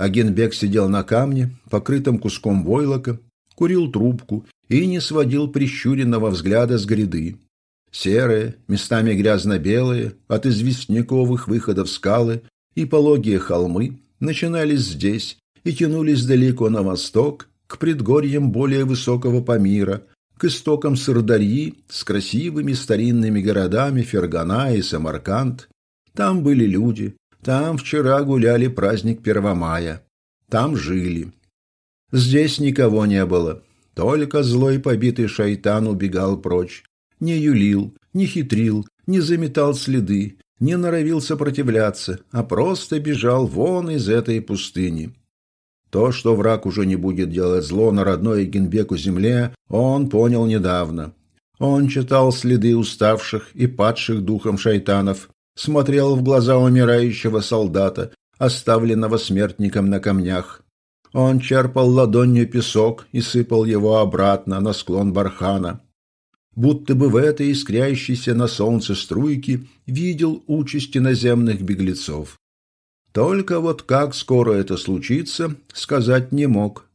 Агенбек сидел на камне, покрытом куском войлока, курил трубку и не сводил прищуренного взгляда с гряды. Серые, местами грязно-белые, от известняковых выходов скалы и пологие холмы начинались здесь и тянулись далеко на восток, к предгорьям более высокого Памира, к истокам Сырдарьи с красивыми старинными городами Фергана и Самарканд. Там были люди, там вчера гуляли праздник Первомая, там жили. Здесь никого не было, только злой побитый шайтан убегал прочь, не юлил, не хитрил, не заметал следы, не норовил сопротивляться, а просто бежал вон из этой пустыни. То, что враг уже не будет делать зло на родной Генбеку земле, он понял недавно. Он читал следы уставших и падших духом шайтанов, смотрел в глаза умирающего солдата, оставленного смертником на камнях. Он черпал ладонью песок и сыпал его обратно на склон бархана. Будто бы в этой искрящейся на солнце струйке видел участь иноземных беглецов. Только вот как скоро это случится, сказать не мог.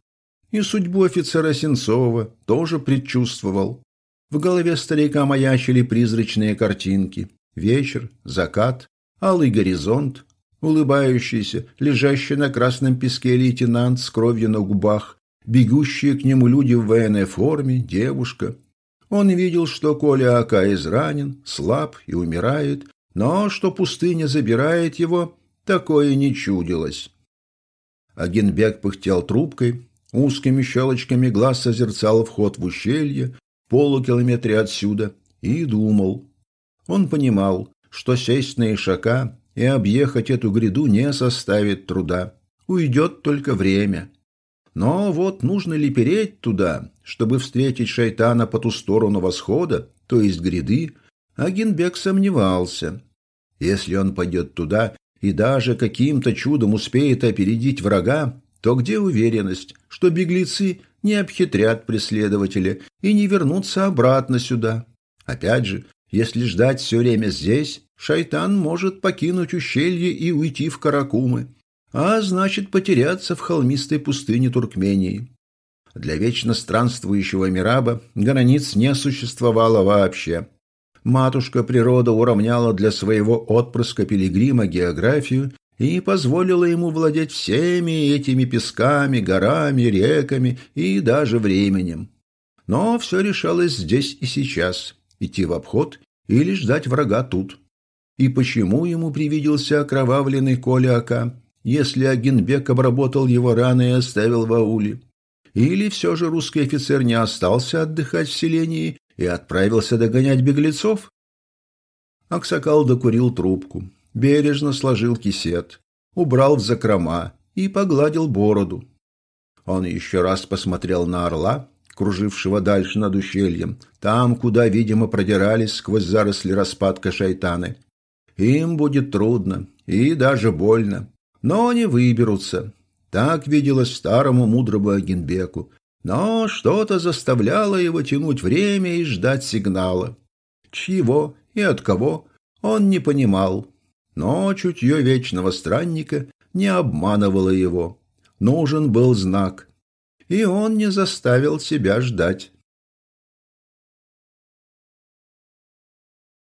И судьбу офицера Сенцова тоже предчувствовал. В голове старика маячили призрачные картинки. Вечер, закат, алый горизонт, улыбающийся, лежащий на красном песке лейтенант с кровью на губах, бегущие к нему люди в военной форме, девушка. Он видел, что Коля Ака изранен, слаб и умирает, но что пустыня забирает его, такое не чудилось. Агенбек пыхтел трубкой, узкими щелочками глаз созерцал вход в ущелье, полукилометре отсюда, и думал. Он понимал, что сесть на ишака и объехать эту гряду не составит труда. Уйдет только время. Но вот нужно ли переть туда, чтобы встретить шайтана по ту сторону восхода, то есть гряды, Агенбек сомневался. Если он пойдет туда и даже каким-то чудом успеет опередить врага, то где уверенность, что беглецы не обхитрят преследователя и не вернутся обратно сюда? Опять же, если ждать все время здесь, шайтан может покинуть ущелье и уйти в Каракумы, а значит потеряться в холмистой пустыне Туркмении. Для вечно странствующего Мираба границ не существовало вообще. Матушка природа уравняла для своего отпрыска-пилигрима географию и позволила ему владеть всеми этими песками, горами, реками и даже временем. Но все решалось здесь и сейчас – идти в обход или ждать врага тут. И почему ему привиделся окровавленный Коля Ака, если Агенбек обработал его раны и оставил в ауле? Или все же русский офицер не остался отдыхать в селении и отправился догонять беглецов? Аксакал докурил трубку, бережно сложил кисет, убрал в закрома и погладил бороду. Он еще раз посмотрел на орла, кружившего дальше над ущельем, там, куда, видимо, продирались сквозь заросли распадка шайтаны. Им будет трудно и даже больно, но они выберутся, так виделось старому мудрому Агенбеку. Но что-то заставляло его тянуть время и ждать сигнала. Чьего и от кого он не понимал. Но чутье вечного странника не обманывало его. Нужен был знак. И он не заставил себя ждать.